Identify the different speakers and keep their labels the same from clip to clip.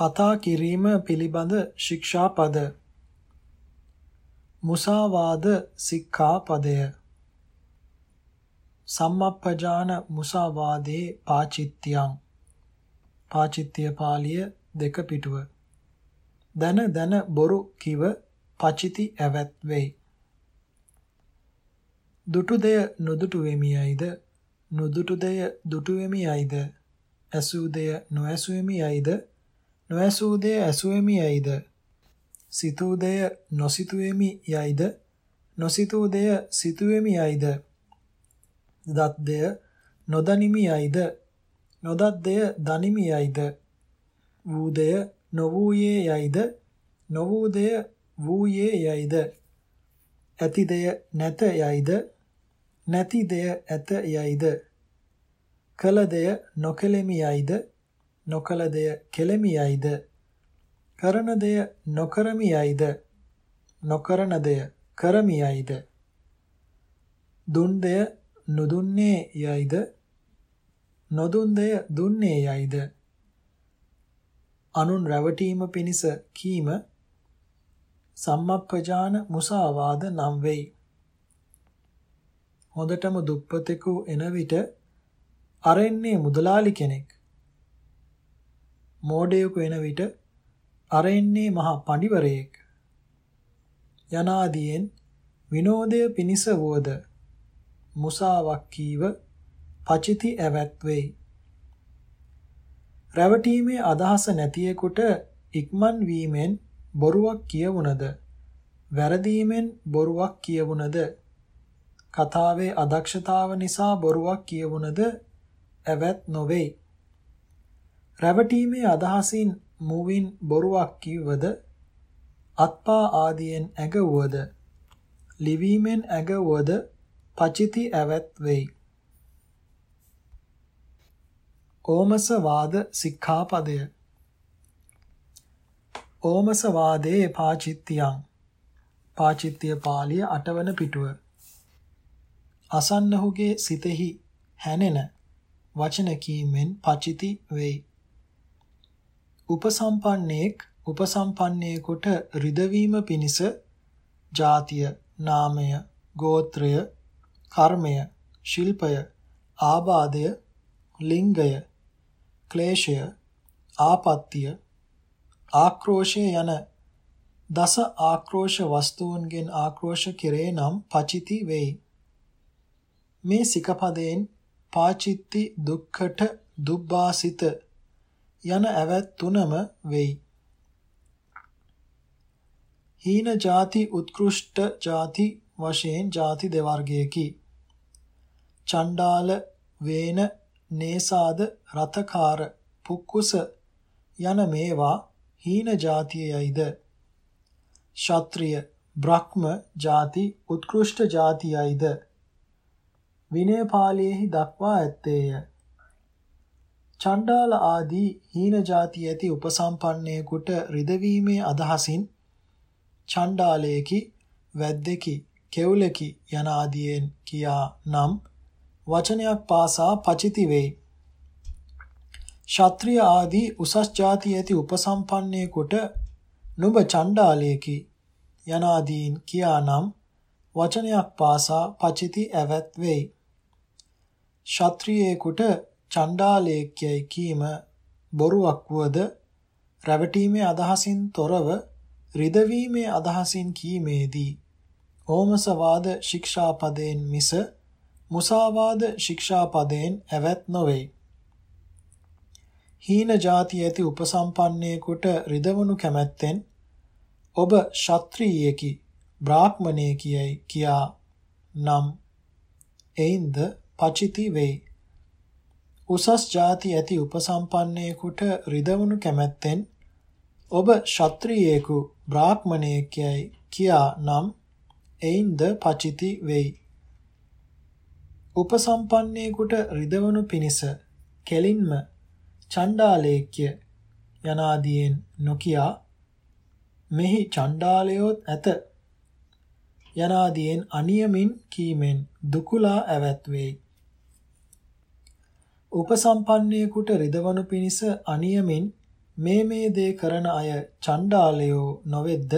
Speaker 1: කතා කිරීම පිළිබඳ ශික්ෂාපද. මුසාවාද සික්ඛාපදය. සම්මප්පජාන මුසාවාදේ පාචිත්‍යං. පාචිත්‍ය පාළිය දෙක පිටුව. දන දන බොරු කිව පචිති ඇවැත් වෙයි. දුටු දෙය නොදුටු වෙමියයිද? නොදුටු දෙය දුටු වෙමියයිද? ඇසූ දෙය නොඇසු වෙමියයිද? නොඇසූ දෙය ඇසු වෙමියයිද සිතූ දෙය නොසිතු වෙමියයිද නොසිතූ දෙය සිතු වෙමියයිද දත් දෙය නොදනිමියයිද නොදත් දෙය දනිමියයිද වූ දෙය නොවූයේ යයිද? නොවූ දෙය වූයේ යයිද? ඇති දෙය නැත යයිද? නැති දෙය ඇත යයිද? කල දෙය නොකෙලෙමි යයිද? නොකල දෙය කෙලෙමි යයිද කරන දෙය නොකරමි යයිද නොකරන දෙය කරමි යයිද දුන් දෙය නොදුන්නේ යයිද? නොදුන් දෙය දුන්නේ යයිද? අනුන් රැවටීම පිණිස කීම සම්මප්පජාන මුසාවාද නම් වෙයි. හොඳටම දුප්පතෙකු එන විට අරෙන්නේ මුදලාලි කෙනෙක්. මෝඩයෙකු එන විට අරෙන්නේ මහා පඬිවරයෙක්. යනාදීන් විනෝදය පිණිස වුවද මුසාවක් කීව පචිති ඇවැත් වෙයි. රැවටීමේ අදහස නැතියෙකුට ඉක්මන් වීමෙන් බොරුවක් කියවුනද වැරදීමෙන් බොරුවක් කියවුනද කතාවේ අදක්ෂතාව නිසා බොරුවක් කියවුනද ඇවැත් නොවේ රැවටීමේ අදහසින් මුවින් බොරුවක් කිව්වද? අත්පා ආදියෙන් ඇගවුවද ලිවීමෙන් ඇගවුවද පචිති ඇවැත් වෙයි. ඕමස වාද සික්ඛාපදය. ඕමස වාදේ පාචිත්‍යං. පාචිත්‍ය පාළිය අටවන පිටුව. අසන්නහුගේ සිතෙහි හැනෙන වචන කීමෙන් පචිති වෙයි. උපසම්පන්නේක් උපසම්පන්නේකට රිදවීම පිණිස ජාතිය නාමය ගෝත්‍රය කර්මය ශිල්පය ආබාධය ලිංගය ක්ලේශය ආපත්‍ය ආක්‍රෝෂය යන දස ආක්‍රෝෂ වස්තුන්ගෙන් ආක්‍රෝෂ කෙරේ නම් පචිති වෙයි. මේ සිකපදයෙන් පාචිත්ති දුක්ඛට දුබ්බාසිත යන ඇවැත් තුනම වෙයි. හීන ಜಾති උත්කෘෂ්ඨ ಜಾති වශයෙන් ಜಾති දෙවර්ගයකි. චණ්ඩාල වේන නේසාද රතකාර පුක්කුස යන මේවා හීන ಜಾතියයිද. ශාත්‍රීය බ්‍රහ්ම ಜಾති උත්කෘෂ්ඨ ಜಾතියයිද. විනය පාළියේහි දක්වා ඇත්තේය. චණ්ඩාල ආදී හීන ಜಾති ඇති උපසම්පන්නයෙකුට රිදවීමේ අදහසින් චණ්ඩාලයේකි වැද්දෙකි කෙවුලකි යන ආදියෙන් කියා නම් වචනයක් පාසා පචිති වෙයි ශාත්‍රීය ආදී උසස් ಜಾති ඇති උපසම්පන්නයෙකුට නුඹ චණ්ඩාලයේකි යනාදීන් කියානම් වචනයක් පාසා පචිති ඇවැත් වෙයි. ශාත්‍රීයෙකුට චණ්ඩාලයේකයි කීම බොරුවක් වුවද රැවටීමේ අදහසින් තොරව රිදවීමේ අදහසින් කීමේදී ඕමසවාද ශික්ෂාපදයෙන් මිස මුසාවාද ශික්ෂාපදයෙන් ඇවැත් නොවේ. හීන ಜಾති ඇති උපසම්පන්නයෙකුට රිදවනු කැමැත්තෙන් ඔබ ශාත්‍රීයකි බ්‍රාහ්මණයෙකියයි කියා නම් එයින්ද පචිති වෙයි. උසස් ಜಾති ඇති උපසම්පන්නයෙකුට රිදවනු කැමැත්තෙන් ඔබ ශාත්‍රීයෙකු බ්‍රාහ්මණයෙක්යයි කියා නම් එයින්ද පචිති වෙයි. උපසම්පන්නයෙකුට රිදවනු පිණිස කෙලින්ම චණ්ඩාලේක්‍ය යනාදීන් නොකියා මෙහි චණ්ඩාලයොත් ඇත යනාදීන් අනියමින් කීමෙන් දුකුලා ඇවැත් වෙයි. උපසම්පන්නයෙකුට රිදවනු පිණිස අනියමින් මේ මේ දේ කරන අය චණ්ඩාලයෝ නොවෙද්ද?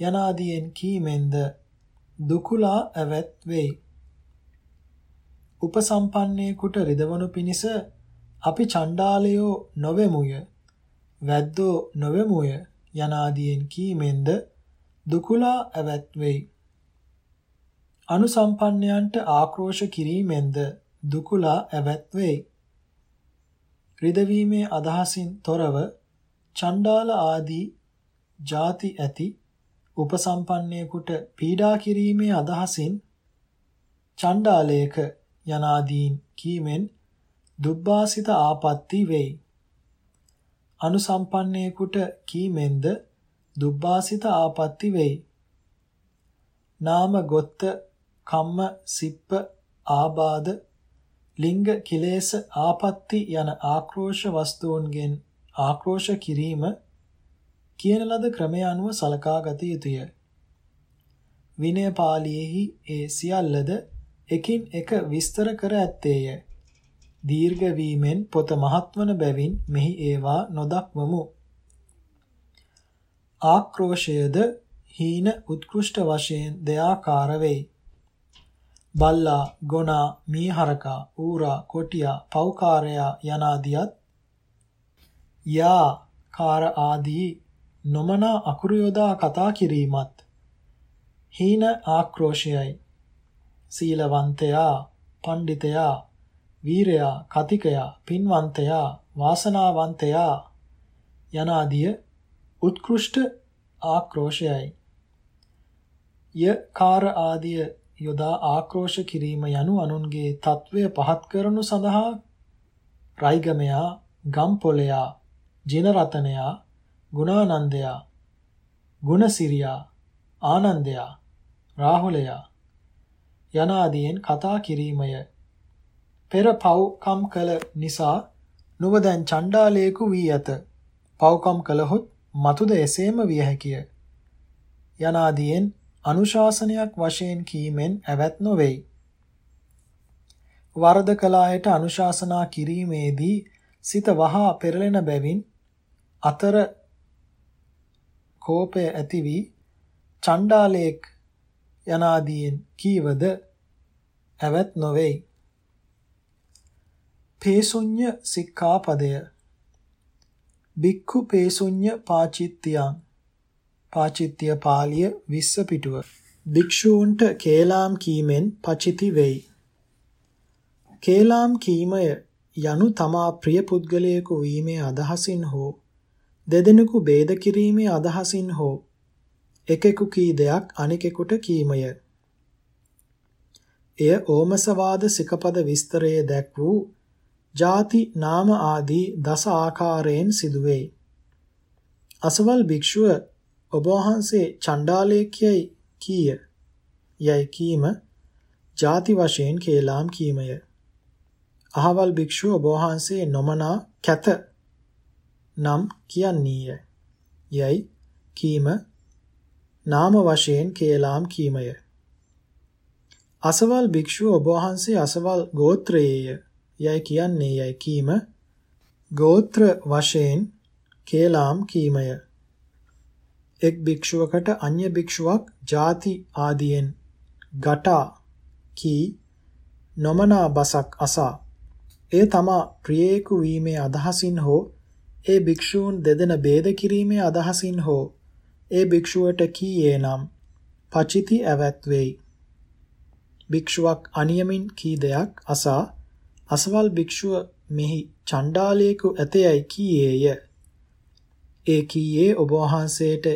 Speaker 1: යනාදීන් කීමෙන්ද? දුකුලා ඇවැත් වෙයි. උපසම්පන්නේකුට රිදවනු පිණිස අපි චණ්ඩාලයෝ නොවෙමුය. වැද්දෝ නොවෙමුය. යනාදීන් කීමෙන්ද? දුකුලා ඇවැත් වෙයි. අනුසම්පන්නයන්ට ආක්‍රෝෂ කිරීමෙන්ද? දුකුලා ඇවැත් වෙයි. රිදවීමේ අදහසින් තොරව චණ්ඩාල ආදී ಜಾති ඇති උපසම්පන්නයෙකුට පීඩා කිරීමේ අදහසින් චණ්ඩාලයක යනාදීන් කීමෙන් දුබ්බාසිත ආපත්‍ති වෙයි. අනුසම්පන්නයෙකුට කීමෙන්ද දුබ්බාසිත ආපත්‍ති වෙයි. නාම ගොත්ත කම්ම සිප්ප ආබාධ ලිංග කිලේශ ආපත්‍ති යන ආක්‍රෝෂ වස්තුන්ගෙන් ආක්‍රෝෂ කිරීම කියන ලද ක්‍රමය අනුව සලකා ගත යුතුය. විනය පාළියේහි ඒ සියල්ලද එකින් එක විස්තර කර ඇත්තේය. දීර්ඝ වීමෙන් පොත මහත්වන බැවින් මෙහි ඒවා නොදක්වමු. ආක්‍රෝෂයද හීන උත්කෘෂ්ඨ වශයෙන් දෙආකාර වෙයි. බල්ලා, ගොනා, මීහරකා, ඌරා, කොටියා, පෞකාරයා යනාදියත් යා කාර ආදී නොමනා අකුරු යොදා කතා කිරීමත් හීන ආක්‍රෝෂයයි. සීලවන්තයා, පණ්ඩිතයා, වීරයා, කතිකයා, පින්වන්තයා, වාසනාවන්තයා යනාදිය උත්කෘෂ්ඨ ආක්‍රෝෂයයි. ය කාර ආදිය යොදා ආක්‍රෝෂ කිරීම යනු අනුන්ගේ తත්වය පහත් කරනු සඳහා රයිගමයා, ගම්පොලයා, ජිනරතනයා, ගුණානන්දයා, ගුණසිරියා, ආනන්දයා, රාහුලයා යනාදීන් කතා කිරීමය. පෙර පව්කම් කළ නිසා නුඹ දැන් චණ්ඩාලයෙකු වී ඇත. පව්කම් කළහොත් මතුද එසේම විය හැකිය. යනාදීන් අනුශාසනයක් වශයෙන් කීමෙන් ඇවැත් නොවේයි. වරද කලායට අනුශාසනා කිරීමේදී සිත වහා පෙරලෙන බැවින් අතර කෝපය ඇති වී චණ්ඩාලයේක් යනාදීන් කීවද ඇවැත් නොවේයි. පේසුඤ්ඤ සික්ඛාපදය බික්ඛු පේසුඤ්ඤ පාචිත්‍යං පාචිත්‍ය පාළිය 20 පිටුව භික්ෂූන්ට කේලාම් කීමෙන් පචිති වෙයි. කේලාම් කීමය යනු තමා ප්‍රිය පුද්ගලයෙකු වීමේ අදහසින් හෝ දෙදෙනෙකු ભેද කිරීමේ අදහසින් හෝ එකෙකු කී දෙයක් අනෙකෙකුට කීමය. එය ඕමසවාද සිකපද විස්තරයේ දැක් වූ ಜಾති නාම ආදී දස ආකාරයෙන් සිදුවේ. අසවල් භික්ෂුව ඔබ වහන්සේ චණ්ඩාලයෙක්යයි කීය. යයි කීම ಜಾති වශයෙන් කේලාම් කීමය. අහවල් භික්ෂුව ඔබ වහන්සේ නොමනා කැත නම් කියන්නේය. යයි කීම නාම වශයෙන් කේලාම් කීමය. අසවල් භික්ෂුව ඔබ වහන්සේ අසවල් ගෝත්‍රයේය යයි කියන්නේ යයි කීම ගෝත්‍ර වශයෙන් කේලාම් කීමය. එක් භික්ෂුවකට අන්‍ය භික්ෂුවක් ಜಾති ආදියෙන් ගටා කී නොමනා බසක් අසා. ඒ තමා ප්‍රියේකු වීමේ අදහසින් හෝ ඒ භික්ෂූන් දෙදෙන ભેද කිරීමේ අදහසින් හෝ ඒ භික්ෂුවට කීයේ නම් පචිති ඇවැත් වෙයි. භික්ෂුවක් අනියමින් කී දෙයක් අසා අසවල් භික්ෂුව මෙහි චණ්ඩාලයෙකු ඇතයයි කීයේය. ඒ කීයේ ඔබ වහන්සේට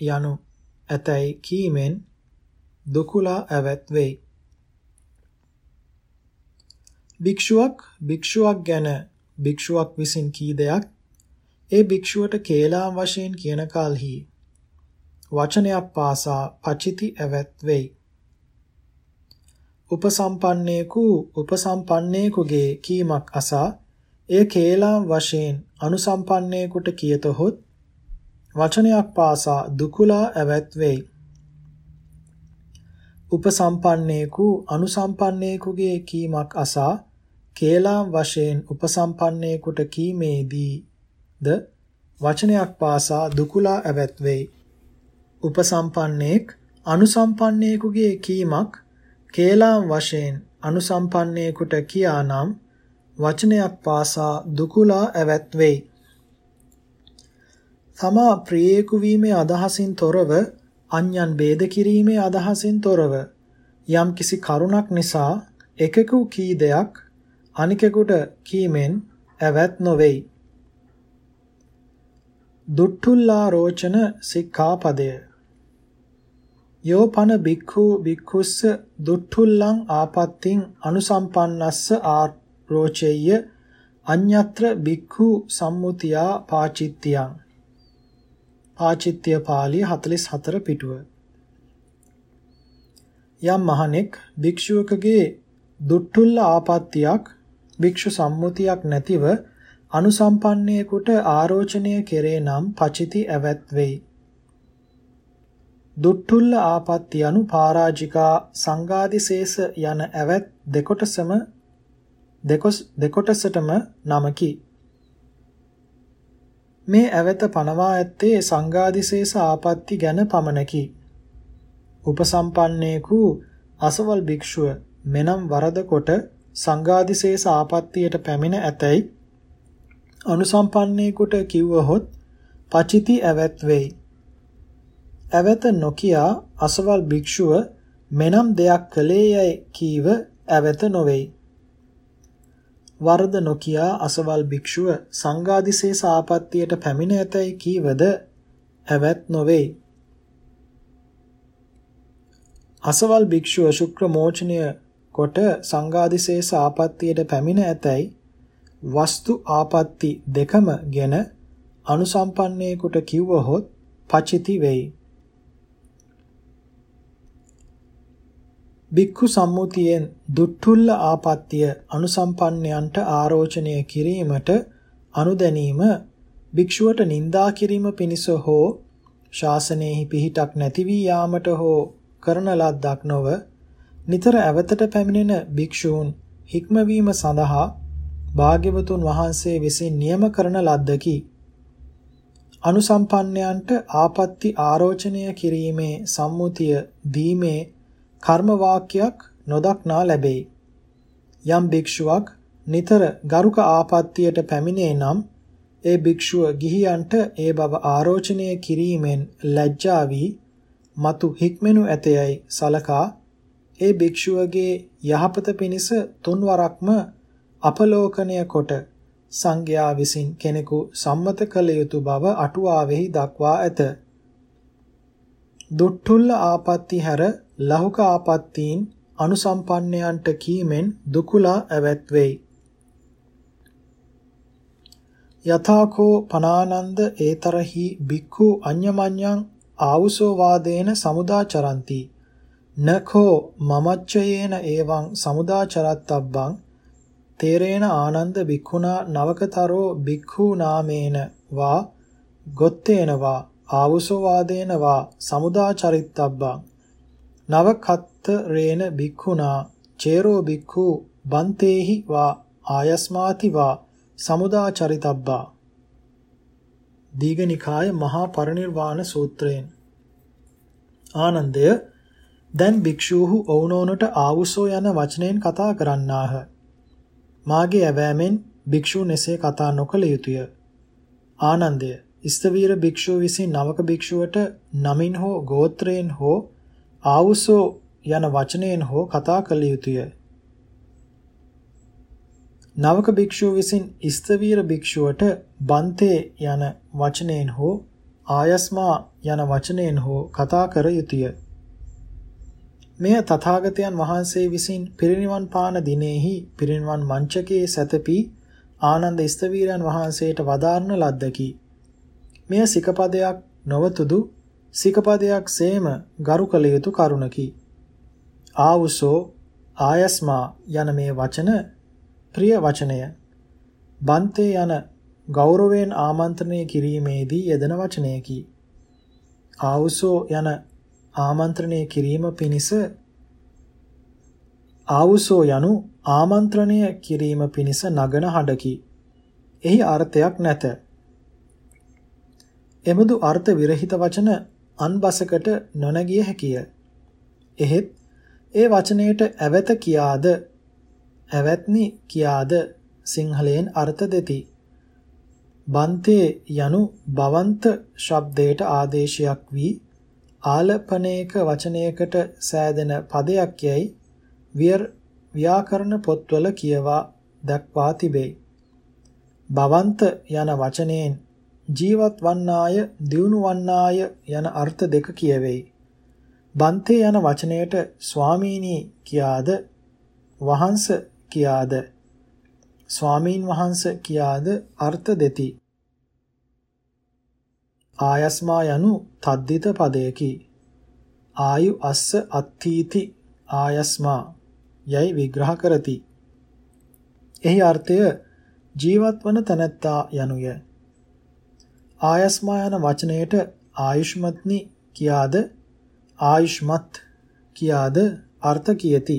Speaker 1: යනු ඇතැයි කීමෙන් දුකුලා ඇවැත් වෙයි. භික්ෂුවක් භික්ෂුවක් ගැන භික්ෂුවක් විසින් කී දෙයක් ඒ භික්ෂුවට කේලාම් වශයෙන් කියන කලෙහි වචනයක් පාසා පචිති ඇවැත් වෙයි. උපසම්පන්නේකු උපසම්පන්නේකුගේ කීමක් අසා එය කේලාම් වශයෙන් අනුසම්පන්නේකුට කියතොත් වචනයක් පාසා දුකුලා ඇවැත් වෙයි. උපසම්පන්නේකු අනුසම්පන්නේකුගේ කීමක් අසා කේලාම් වශයෙන් උපසම්පන්නේකුට කීමේදී ද වචනයක් පාසා දුකුලා ඇවැත් වෙයි. උපසම්පන්නේක් අනුසම්පන්නේකුගේ කීමක් කේලාම් වශයෙන් අනුසම්පන්නේකුට කියානම් වචනයක් පාසා දුකුලා ඇවැත් වෙයි. තමා ප්‍රියේකු වීමේ අදහසින් තොරව අන්‍යයන් ભેද කිරීමේ අදහසින් තොරව යම් කිසි කරුණක් නිසා එකෙකු කී දෙයක් අනිකෙකුට කීමෙන් ඇවැත් නොවේයි. දුට්ටුල්ලා රෝචන සික්ඛාපදය යෝපන බික්ඛු බික්ඛුස්ස දුට්ටුල්ලං ආපත්තිං අනුසම්පන්නස්ස ආරෝචෙය්‍ය අඤ්ඤත්‍ර බික්ඛු සම්මුතියා පාචිත්‍යං පාචිත්‍ය පාළිය 44 පිටුව යම් මහණෙක් භික්ෂුවකගේ දුට්ටුල්ල ආපත්‍යක් භික්ෂු සම්මුතියක් නැතිව අනුසම්පන්නයෙකුට ආරෝචනය කෙරේ නම් පචිති ඇවැත් වෙයි. දුට්ටුල්ල ආපත්‍ය anu පරාජිකා සංගාදිශේෂ යන ඇවැත් දෙකොටසම දෙකොස් දෙකොටසටම නමකි. මේ ඇවත පනවා ඇත්තේ සංඝාදිශේෂ ආපatti ගැන පමණකි. උපසම්පන්නේකු අසවල් භික්ෂුව මෙනම් වරද කොට සංඝාදිශේෂ ආපත්තියට පැමිණ ඇතැයි අනුසම්පන්නේකුට කිව්වහොත් පචිති ඇවැත් වෙයි. ඇවැත නොකියා අසවල් භික්ෂුව මෙනම් දෙයක් කළේ යයි කීව ඇවැත නොවේයි. වරද නොකියා අසවල් භික්ෂුව සංඝාදිශේෂ ආපත්තියට පැමිණ ඇතැයි කීවද ඇවැත් නොවේයි. අසවල් භික්ෂුව ශුක්‍ර මෝචනය කොට සංඝාදිශේෂ ආපත්තියට පැමිණ ඇතැයි වස්තු ආපatti දෙකම ගැන අනුසම්පන්නේකට කිව්වහොත් පචිති වෙයි. බික්ඛු සම්මුතියෙන් දුට්ටුල්ල ආපත්‍ය අනුසම්පන්නයන්ට ආරෝචනය කිරීමට අනුදැනීම භික්ෂුවට නිඳා කිරීම පිණිස හෝ ශාසනයෙහි පිහිටක් නැති වී යාමට හෝ කරන ලද්දක් නොව නිතර ඇවතට පැමිණෙන භික්ෂූන් හික්මවීම සඳහා භාග්‍යවතුන් වහන්සේ විසින් නියම කරන ලද්දකි. අනුසම්පන්නයන්ට ආපත්‍ති ආරෝචනය කිරීමේ සම්මුතිය දීමේ කර්ම වාක්‍යයක් නොදක්නා ලැබේ. යම් භික්ෂුවක් නිතර ගරුක ආපත්තියට පැමිණේ නම් ඒ භික්ෂුව ගිහියන්ට ඒ බව ආරෝචනය කිරීමෙන් ලැජ්ජා වී మతు හික්මෙනු ඇතයයි සලකා ඒ භික්ෂුවගේ යහපත පිණිස තුන්වරක්ම අපලෝකනය කොට සංඝයා විසින් කෙනෙකු සම්මත කළ යුතු බව අටුවාවෙහි දක්වා ඇත. දුට්ටුල්ල ආපත්‍ති හැර ලහුක ආපත්තීන් අනුසම්පන්නයන්ට කීමෙන් දුකුලා ඇවැත් වෙයි. යථාකෝ පනානන්ද ඒතරහි බික්ඛු අඤ්ඤමඤ්ඤං ආවුසෝ වාදේන සමුදාචරಂತಿ නඛෝ මමච්චයේන එවං සමුදාචරත්තබ්බං තේරේන ආනන්ද බික්ඛුනා නවකතරෝ බික්ඛු නාමේන වා ගොත්තේන වා ආවුසෝ වාදේන වා සමුදාචරිත්තබ්බං නවකත්ත රේන බික්ඛුනා චේරෝ බික්ඛු බන්තේහි වා ආයස්මාති වා සමුදාචරිතබ්බා දීඝනිකාය මහා පරිනිර්වාණ සූත්‍රයෙන්. ආනන්දය දැන් භික්ෂූහු ඔවුනෝනට ආවුසෝ යන වචනයෙන් කතා කරන්නාහ. මාගේ ඇවෑමෙන් භික්ෂූන් එසේ කතා නොකළ යුතුය. ආනන්දය ස්තවීර භික්ෂුව විසින් නවක භික්ෂුවට නමින් හෝ ගෝත්‍රයෙන් හෝ ආවුසෝ යන වචනයෙන් හෝ කතා කළ යුතුය. නවක භික්ෂුව විසින් ස්තවීර භික්ෂුවට බන්තේ යන වචනයෙන් හෝ ආයස්මා යන වචනයෙන් හෝ කතා කර යුතුය. මෙය තථාගතයන් වහන්සේ විසින් පිරිනිවන් පාන දිනෙහි පිරිනිවන් මංචකයේ සැතපී ආනන්ද ස්තවීරයන් වහන්සේට වදාරන ලද්දකි. මෙය සිකපදයක් නොවතුදු සිකපදයක් සේම ගරු කළ යුතු කරුණකි. ආවුසෝ ආයස්මා යන මේ වචන ප්‍රිය වචනය. බන්තේ යන ගෞරවයෙන් ආමන්ත්‍රණය කිරීමේදී යෙදෙන වචනයකි. ආවුසෝ යන ආමන්ත්‍රණය කිරීම පිණිස ආවුසෝ යනු ආමන්ත්‍රණය කිරීම පිණිස නගන හඬකි. එහි අර්ථයක් නැත. එබඳු අර්ථ විරහිත වචන අන්බසකට නොනැගිය හැකිය. එහෙත් ඒ වචනයට ඇවත කියාද ඇවැත්නි කියාද සිංහලයෙන් අර්ථ දෙති. බන්තේ යනු බවන්ත ශබ්දයට ආදේශයක් වී ආලපනයක වචනයකට සෑදෙන පදයක් යයි ව්‍යාකරණ පොත්වල කියවා දක්වා තිබේ. බවන්ත යන වචනයෙන් ජීවත් වන්නාය දියුණු වන්නාය යන අර්ථ දෙක කියවෙයි. බන්තේ යන වචනයට ස්වාමීනි කියාද වහන්ස කියාද ස්වාමීන් වහන්ස කියාද අර්ථ දෙති. ආයස්මා යනු තද්දිත පදයකි. ආයු අස්ස අත්ථීති ආයස්මා යයි විග්‍රහ කරති. එහි අර්ථය ජීවත් වන තැනැත්තා යනුය. ආයස්මා යන වචනයට ආයුෂ්මත්නි කියාද ආයුෂ්මත් කියාද අර්ථ කියති.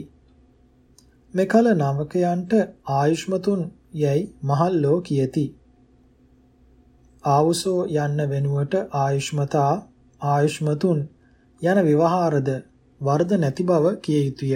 Speaker 1: මෙකල නවකයන්ට ආයුෂ්මතුන් යයි මහල්ලෝ කියති. ආවුසෝ යන්න වෙනුවට ආයුෂ්මතා ආයුෂ්මතුන් යන විවහාරද වර්ධ නැති බව කිය යුතුය.